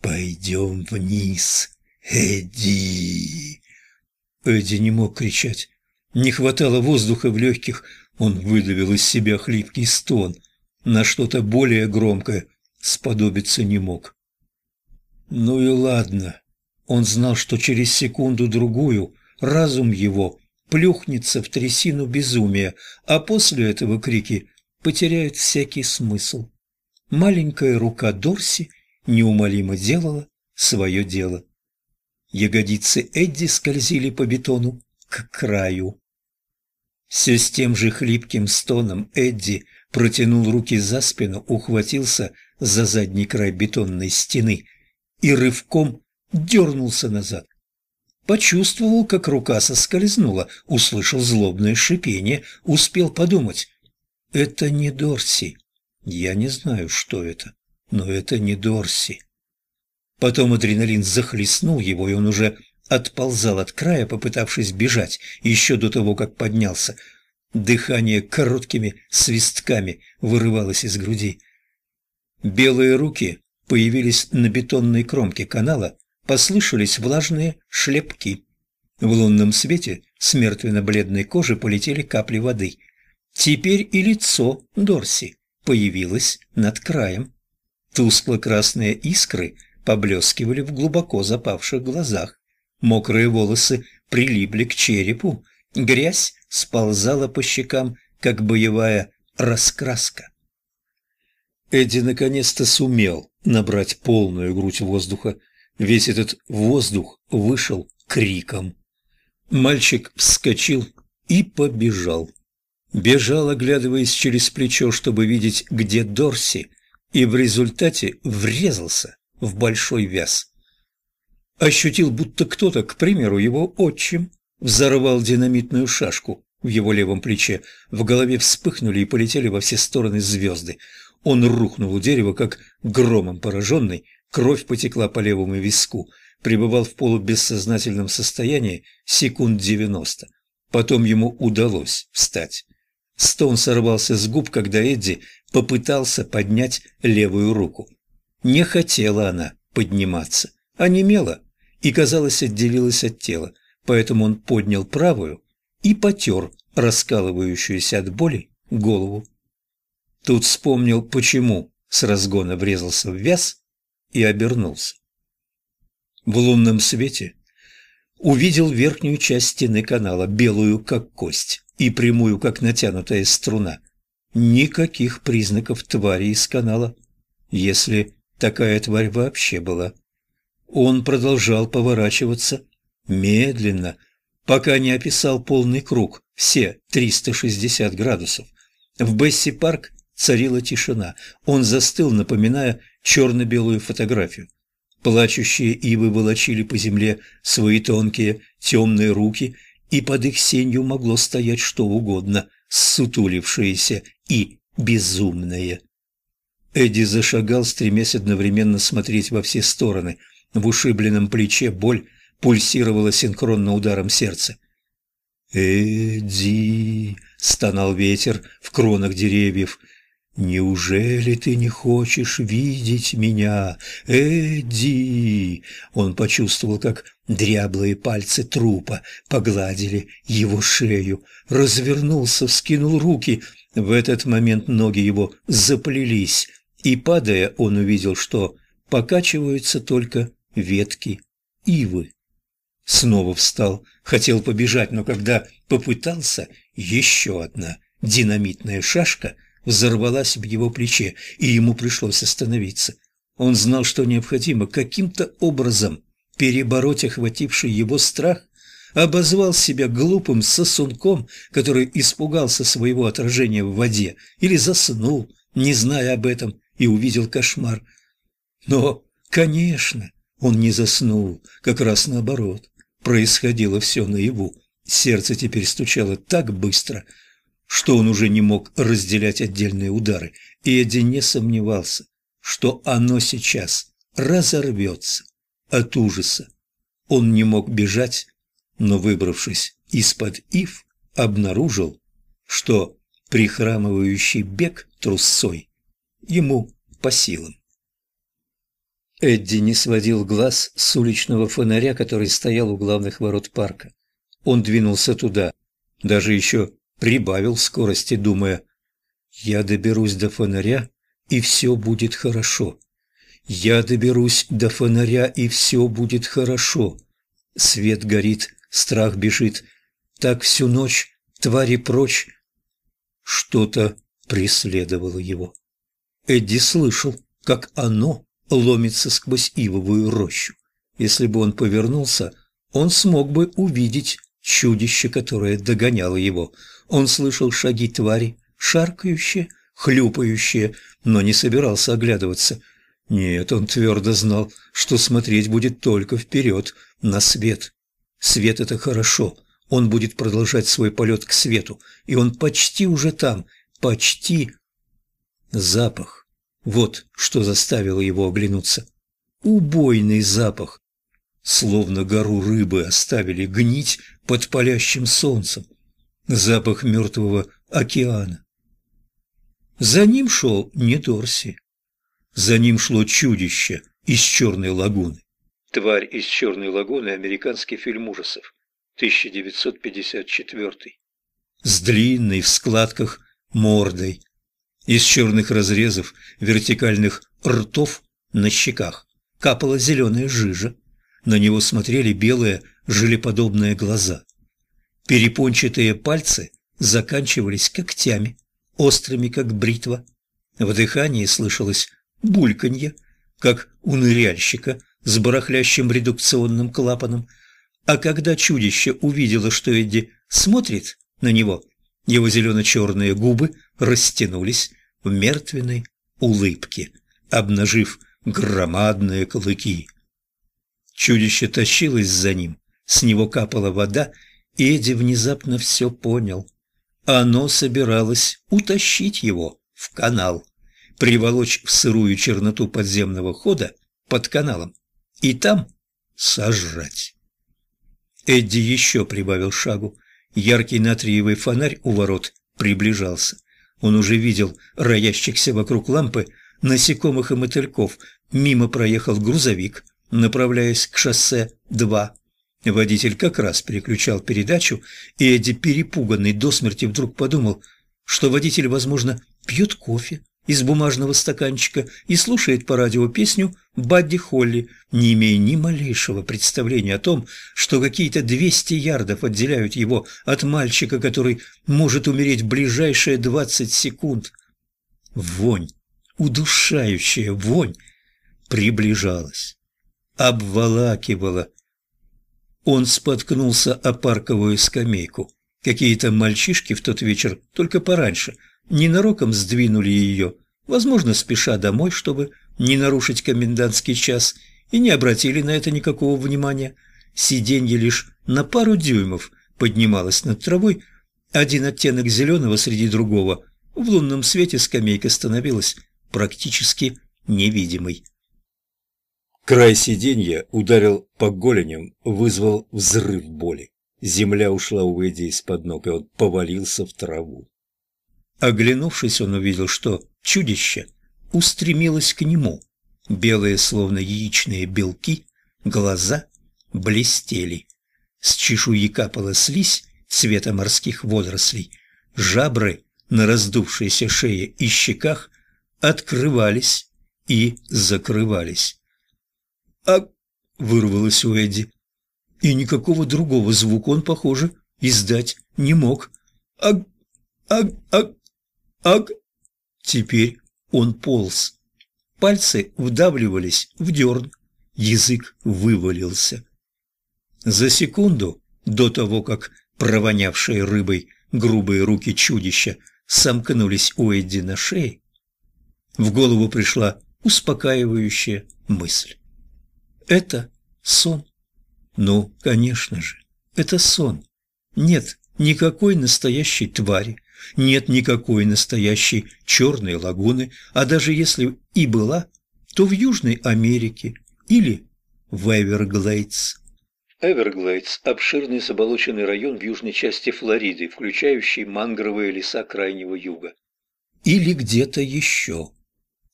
«Пойдем вниз, Эдди!» Эдди не мог кричать. Не хватало воздуха в легких, он выдавил из себя хлипкий стон. На что-то более громкое сподобиться не мог. Ну и ладно. Он знал, что через секунду-другую разум его плюхнется в трясину безумия, а после этого крики потеряют всякий смысл. Маленькая рука Дорси неумолимо делала свое дело. Ягодицы Эдди скользили по бетону к краю. Все с тем же хлипким стоном Эдди протянул руки за спину, ухватился за задний край бетонной стены и рывком дернулся назад. Почувствовал, как рука соскользнула, услышал злобное шипение, успел подумать. «Это не Дорси. Я не знаю, что это, но это не Дорси». Потом адреналин захлестнул его, и он уже отползал от края, попытавшись бежать, еще до того, как поднялся. Дыхание короткими свистками вырывалось из груди. Белые руки появились на бетонной кромке канала, послышались влажные шлепки. В лунном свете с мертвенно-бледной кожи полетели капли воды. Теперь и лицо Дорси появилось над краем. Тускло-красные искры поблескивали в глубоко запавших глазах. Мокрые волосы прилипли к черепу, грязь сползала по щекам, как боевая раскраска. Эдди наконец-то сумел набрать полную грудь воздуха. Весь этот воздух вышел криком. Мальчик вскочил и побежал. Бежал, оглядываясь через плечо, чтобы видеть, где Дорси, и в результате врезался в большой вяз. Ощутил, будто кто-то, к примеру, его отчим, взорвал динамитную шашку в его левом плече. В голове вспыхнули и полетели во все стороны звезды. Он рухнул у дерева, как громом пораженный, кровь потекла по левому виску, пребывал в полубессознательном состоянии секунд девяносто. Потом ему удалось встать. Стон сорвался с губ, когда Эдди попытался поднять левую руку. Не хотела она подниматься, а немела и, казалось, отделилась от тела, поэтому он поднял правую и потер раскалывающуюся от боли голову. Тут вспомнил, почему с разгона врезался в вяз и обернулся. В лунном свете увидел верхнюю часть стены канала, белую как кость и прямую как натянутая струна. Никаких признаков твари из канала, если такая тварь вообще была. Он продолжал поворачиваться медленно, пока не описал полный круг, все 360 градусов. В Бесси-парк царила тишина. Он застыл, напоминая черно-белую фотографию. Плачущие ивы волочили по земле свои тонкие темные руки, и под их сенью могло стоять что угодно, сутулившееся и безумное. Эдди зашагал, стремясь одновременно смотреть во все стороны. В ушибленном плече боль пульсировала синхронно ударом сердца. «Эдди!» — стонал ветер в кронах деревьев. «Неужели ты не хочешь видеть меня, Эдди?» Он почувствовал, как дряблые пальцы трупа погладили его шею, развернулся, вскинул руки. В этот момент ноги его заплелись, и, падая, он увидел, что покачиваются только ветки ивы. Снова встал, хотел побежать, но когда попытался, еще одна динамитная шашка – взорвалась в его плече, и ему пришлось остановиться. Он знал, что необходимо каким-то образом перебороть охвативший его страх, обозвал себя глупым сосунком, который испугался своего отражения в воде, или заснул, не зная об этом, и увидел кошмар. Но, конечно, он не заснул, как раз наоборот. Происходило все наяву. Сердце теперь стучало так быстро, что он уже не мог разделять отдельные удары, и Эдди не сомневался, что оно сейчас разорвется от ужаса. Он не мог бежать, но, выбравшись из-под ив, обнаружил, что прихрамывающий бег трусцой ему по силам. Эдди не сводил глаз с уличного фонаря, который стоял у главных ворот парка. Он двинулся туда, даже еще прибавил скорости, думая, «Я доберусь до фонаря, и все будет хорошо. Я доберусь до фонаря, и все будет хорошо. Свет горит, страх бежит. Так всю ночь, твари прочь». Что-то преследовало его. Эдди слышал, как оно ломится сквозь ивовую рощу. Если бы он повернулся, он смог бы увидеть чудище, которое догоняло его. Он слышал шаги твари, шаркающие, хлюпающие, но не собирался оглядываться. Нет, он твердо знал, что смотреть будет только вперед, на свет. Свет — это хорошо. Он будет продолжать свой полет к свету, и он почти уже там, почти... Запах. Вот что заставило его оглянуться. Убойный запах. Словно гору рыбы оставили гнить под палящим солнцем. Запах мертвого океана. За ним шел не Дорси. За ним шло чудище из черной лагуны. «Тварь из черной лагуны» – американский фильм ужасов. 1954. С длинной в складках мордой, из черных разрезов вертикальных ртов на щеках капала зеленая жижа. На него смотрели белые желеподобные глаза. Перепончатые пальцы заканчивались когтями, острыми, как бритва. В дыхании слышалось бульканье, как у ныряльщика с барахлящим редукционным клапаном. А когда чудище увидело, что Эдди смотрит на него, его зелено-черные губы растянулись в мертвенной улыбке, обнажив громадные клыки. Чудище тащилось за ним, с него капала вода, Эдди внезапно все понял. Оно собиралось утащить его в канал, приволочь в сырую черноту подземного хода под каналом и там сожрать. Эдди еще прибавил шагу. Яркий натриевый фонарь у ворот приближался. Он уже видел роящихся вокруг лампы насекомых и мотыльков. Мимо проехал грузовик, направляясь к шоссе 2. Водитель как раз переключал передачу, и Эдди, перепуганный до смерти, вдруг подумал, что водитель, возможно, пьет кофе из бумажного стаканчика и слушает по радио песню Бадди Холли, не имея ни малейшего представления о том, что какие-то 200 ярдов отделяют его от мальчика, который может умереть в ближайшие 20 секунд. Вонь, удушающая вонь, приближалась, обволакивала. Он споткнулся о парковую скамейку. Какие-то мальчишки в тот вечер, только пораньше – ненароком сдвинули ее, возможно, спеша домой, чтобы не нарушить комендантский час, и не обратили на это никакого внимания. Сиденье лишь на пару дюймов поднималось над травой, один оттенок зеленого среди другого. В лунном свете скамейка становилась практически невидимой. Край сиденья ударил по голеням, вызвал взрыв боли. Земля ушла у Эдди из-под ног, и он повалился в траву. Оглянувшись, он увидел, что чудище устремилось к нему. Белые, словно яичные белки, глаза блестели. С чешуи капала слизь цвета морских водорослей. Жабры на раздувшейся шее и щеках открывались и закрывались. «А...» — вырвалось у Эдди. И никакого другого звука он, похоже, издать не мог. «Аг... аг... аг...» Аг! Теперь он полз. Пальцы вдавливались в дерн, язык вывалился. За секунду до того, как провонявшие рыбой грубые руки чудища сомкнулись у Эдди на шее, в голову пришла успокаивающая мысль. Это сон. Ну, конечно же, это сон. Нет никакой настоящей твари, нет никакой настоящей черной лагуны, а даже если и была, то в Южной Америке или в Эверглейдс. Эверглейдс – обширный заболоченный район в южной части Флориды, включающий мангровые леса Крайнего Юга. Или где-то еще.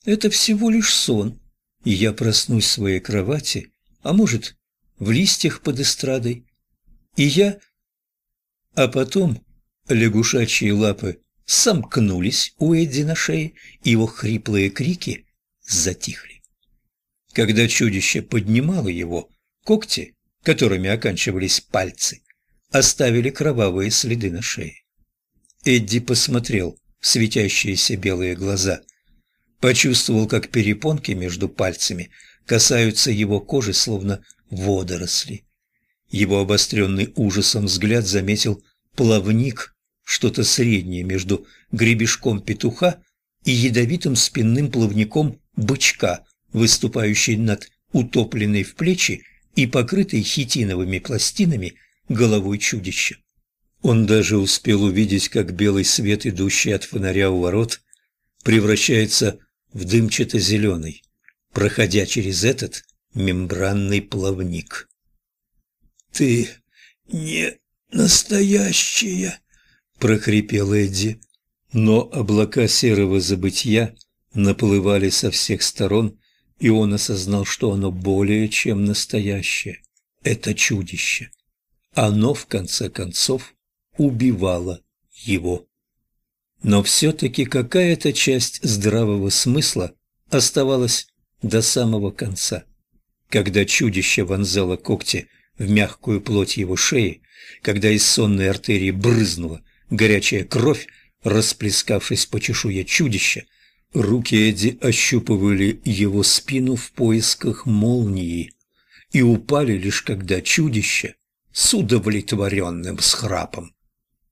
Это всего лишь сон. И я проснусь в своей кровати, а может, в листьях под эстрадой. И я... А потом лягушачьи лапы сомкнулись у Эдди на шее, и его хриплые крики затихли. Когда чудище поднимало его, когти, которыми оканчивались пальцы, оставили кровавые следы на шее. Эдди посмотрел в светящиеся белые глаза, почувствовал, как перепонки между пальцами касаются его кожи, словно водоросли. Его обостренный ужасом взгляд заметил плавник, что-то среднее между гребешком петуха и ядовитым спинным плавником бычка, выступающий над утопленной в плечи и покрытой хитиновыми пластинами головой чудища. Он даже успел увидеть, как белый свет, идущий от фонаря у ворот, превращается в дымчато-зеленый, проходя через этот мембранный плавник. «Ты не настоящая!» — прохрипел Эдди. Но облака серого забытья наплывали со всех сторон, и он осознал, что оно более чем настоящее. Это чудище. Оно, в конце концов, убивало его. Но все-таки какая-то часть здравого смысла оставалась до самого конца. Когда чудище вонзало когти в мягкую плоть его шеи, когда из сонной артерии брызнула горячая кровь, расплескавшись по чешуе чудища, руки Эдди ощупывали его спину в поисках молнии и упали лишь когда чудище с удовлетворенным схрапом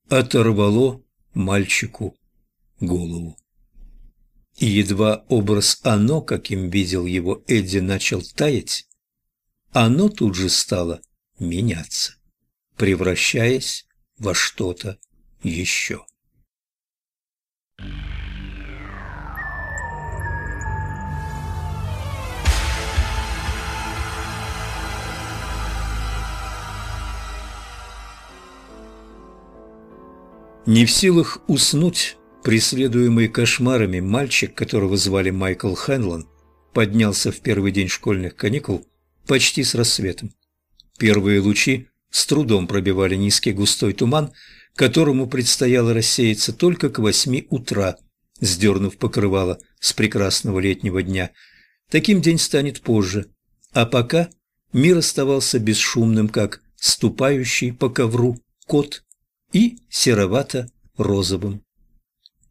оторвало мальчику голову. И едва образ «оно», каким видел его Эдди, начал таять, оно тут же стало меняться, превращаясь во что-то еще. Не в силах уснуть, преследуемый кошмарами, мальчик, которого звали Майкл Хенлон, поднялся в первый день школьных каникул почти с рассветом. Первые лучи с трудом пробивали низкий густой туман, которому предстояло рассеяться только к восьми утра, сдернув покрывало с прекрасного летнего дня. Таким день станет позже, а пока мир оставался бесшумным, как ступающий по ковру кот и серовато-розовым.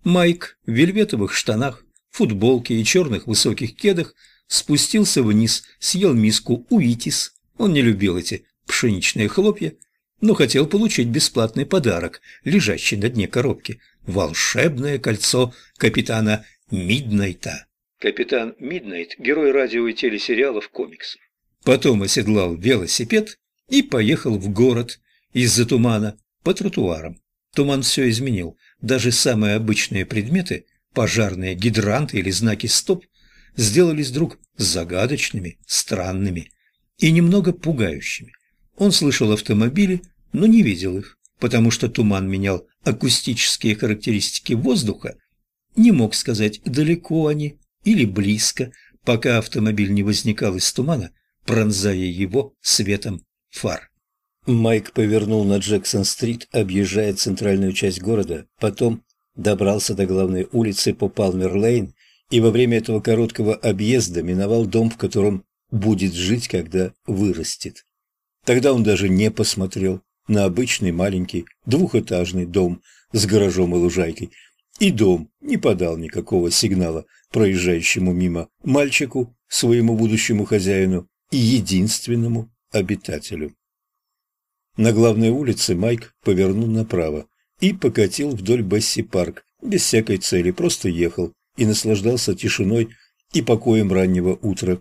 Майк в вельветовых штанах, футболке и черных высоких кедах спустился вниз, съел миску уитис. Он не любил эти пшеничные хлопья, но хотел получить бесплатный подарок, лежащий на дне коробки – волшебное кольцо капитана Миднайта. Капитан Миднайт – герой радио и телесериалов комиксов. Потом оседлал велосипед и поехал в город из-за тумана по тротуарам. Туман все изменил. Даже самые обычные предметы, пожарные гидранты или знаки «стоп», сделались вдруг загадочными, странными и немного пугающими. Он слышал автомобили, но не видел их, потому что туман менял акустические характеристики воздуха, не мог сказать, далеко они или близко, пока автомобиль не возникал из тумана, пронзая его светом фар. Майк повернул на Джексон-стрит, объезжая центральную часть города, потом добрался до главной улицы по Палмер-Лейн и во время этого короткого объезда миновал дом, в котором будет жить, когда вырастет. Тогда он даже не посмотрел на обычный маленький двухэтажный дом с гаражом и лужайкой, и дом не подал никакого сигнала проезжающему мимо мальчику, своему будущему хозяину и единственному обитателю. На главной улице Майк повернул направо и покатил вдоль Бесси-парк, без всякой цели, просто ехал и наслаждался тишиной и покоем раннего утра.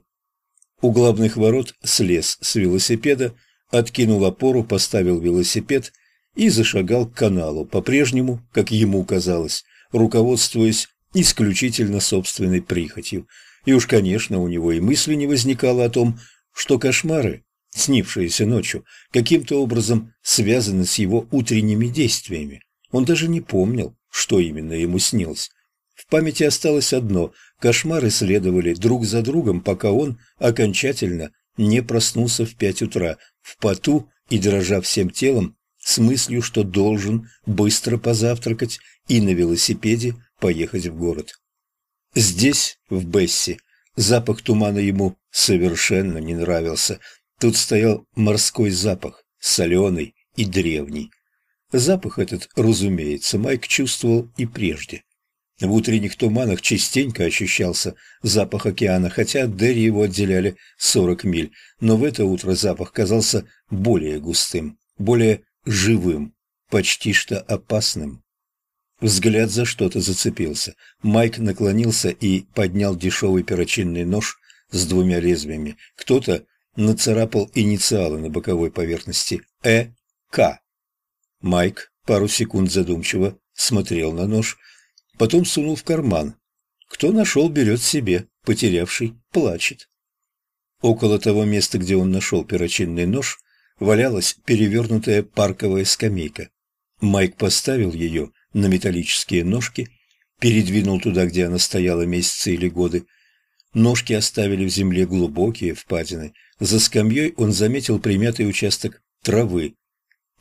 У главных ворот слез с велосипеда, откинул опору, поставил велосипед и зашагал к каналу, по-прежнему, как ему казалось, руководствуясь исключительно собственной прихотью. И уж, конечно, у него и мысли не возникало о том, что кошмары снившиеся ночью, каким-то образом связаны с его утренними действиями. Он даже не помнил, что именно ему снилось. В памяти осталось одно – кошмары следовали друг за другом, пока он окончательно не проснулся в пять утра, в поту и дрожа всем телом, с мыслью, что должен быстро позавтракать и на велосипеде поехать в город. Здесь, в Бесси, запах тумана ему совершенно не нравился. Тут стоял морской запах, соленый и древний. Запах этот, разумеется, Майк чувствовал и прежде. В утренних туманах частенько ощущался запах океана, хотя от Дерри его отделяли 40 миль, но в это утро запах казался более густым, более живым, почти что опасным. Взгляд за что-то зацепился. Майк наклонился и поднял дешевый перочинный нож с двумя лезвиями. Кто-то нацарапал инициалы на боковой поверхности «Э. К». Майк пару секунд задумчиво смотрел на нож, потом сунул в карман. Кто нашел, берет себе, потерявший плачет. Около того места, где он нашел перочинный нож, валялась перевернутая парковая скамейка. Майк поставил ее на металлические ножки, передвинул туда, где она стояла месяцы или годы. Ножки оставили в земле глубокие впадины. За скамьей он заметил примятый участок травы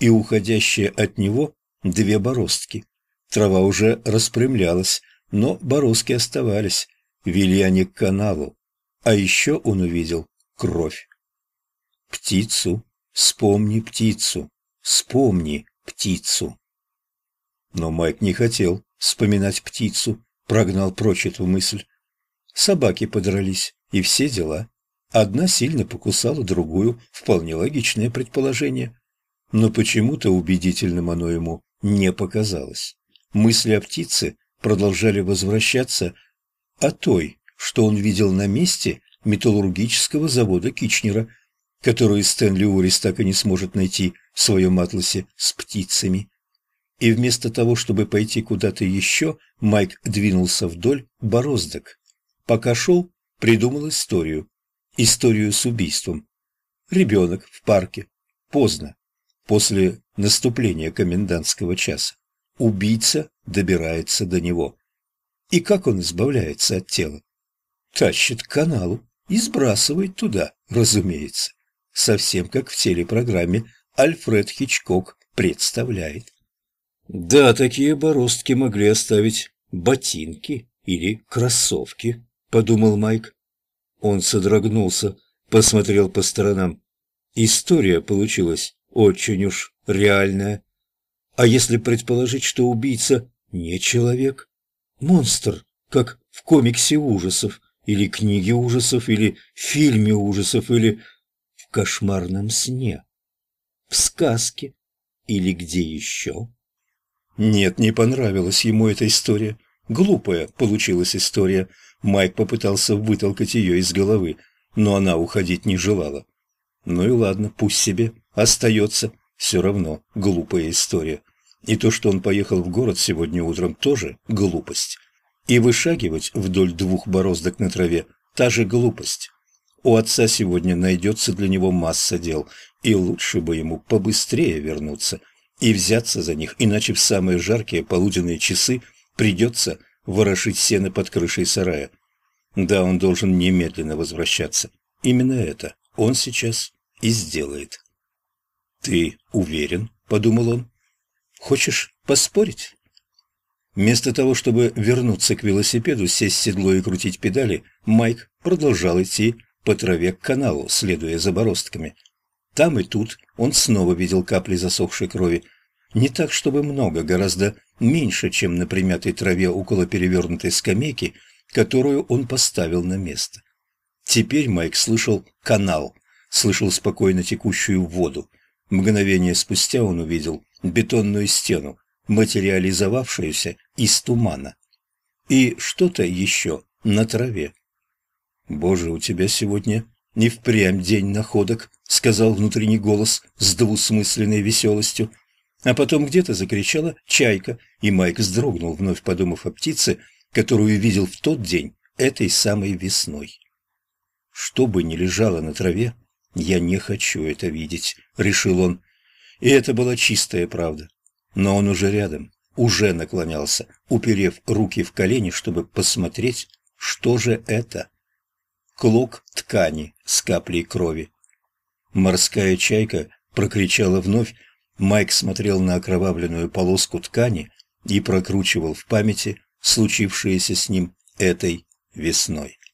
и уходящие от него две бороздки. Трава уже распрямлялась, но бороздки оставались, вели они к каналу. А еще он увидел кровь. Птицу, вспомни птицу, вспомни птицу. Но Майк не хотел вспоминать птицу, прогнал прочь эту мысль. Собаки подрались, и все дела. Одна сильно покусала другую, вполне логичное предположение. Но почему-то убедительным оно ему не показалось. Мысли о птице продолжали возвращаться о той, что он видел на месте металлургического завода Кичнера, которую Стэнли Уоррис так и не сможет найти в своем атласе с птицами. И вместо того, чтобы пойти куда-то еще, Майк двинулся вдоль бороздок. Пока шел, придумал историю. Историю с убийством. Ребенок в парке. Поздно. После наступления комендантского часа. Убийца добирается до него. И как он избавляется от тела? Тащит к каналу и сбрасывает туда, разумеется. Совсем как в телепрограмме Альфред Хичкок представляет. Да, такие бороздки могли оставить ботинки или кроссовки, подумал Майк. Он содрогнулся, посмотрел по сторонам. История получилась очень уж реальная. А если предположить, что убийца не человек, монстр, как в комиксе ужасов, или книге ужасов, или фильме ужасов, или в кошмарном сне, в сказке, или где еще? Нет, не понравилась ему эта история. Глупая получилась история. Майк попытался вытолкать ее из головы, но она уходить не желала. Ну и ладно, пусть себе, остается. Все равно глупая история. И то, что он поехал в город сегодня утром, тоже глупость. И вышагивать вдоль двух бороздок на траве – та же глупость. У отца сегодня найдется для него масса дел, и лучше бы ему побыстрее вернуться – и взяться за них, иначе в самые жаркие полуденные часы придется ворошить сено под крышей сарая. Да, он должен немедленно возвращаться. Именно это он сейчас и сделает. «Ты уверен?» – подумал он. «Хочешь поспорить?» Вместо того, чтобы вернуться к велосипеду, сесть в седло и крутить педали, Майк продолжал идти по траве к каналу, следуя за бороздками. Там и тут он снова видел капли засохшей крови. Не так, чтобы много, гораздо меньше, чем на примятой траве около перевернутой скамейки, которую он поставил на место. Теперь Майк слышал канал, слышал спокойно текущую воду. Мгновение спустя он увидел бетонную стену, материализовавшуюся из тумана. И что-то еще на траве. «Боже, у тебя сегодня не впрямь день находок», — сказал внутренний голос с двусмысленной веселостью. А потом где-то закричала чайка, и Майк вздрогнул, вновь подумав о птице, которую видел в тот день, этой самой весной. Что бы ни лежало на траве, я не хочу это видеть, решил он. И это была чистая правда. Но он уже рядом, уже наклонялся, уперев руки в колени, чтобы посмотреть, что же это. Клок ткани с каплей крови. Морская чайка прокричала вновь, Майк смотрел на окровавленную полоску ткани и прокручивал в памяти случившееся с ним этой весной.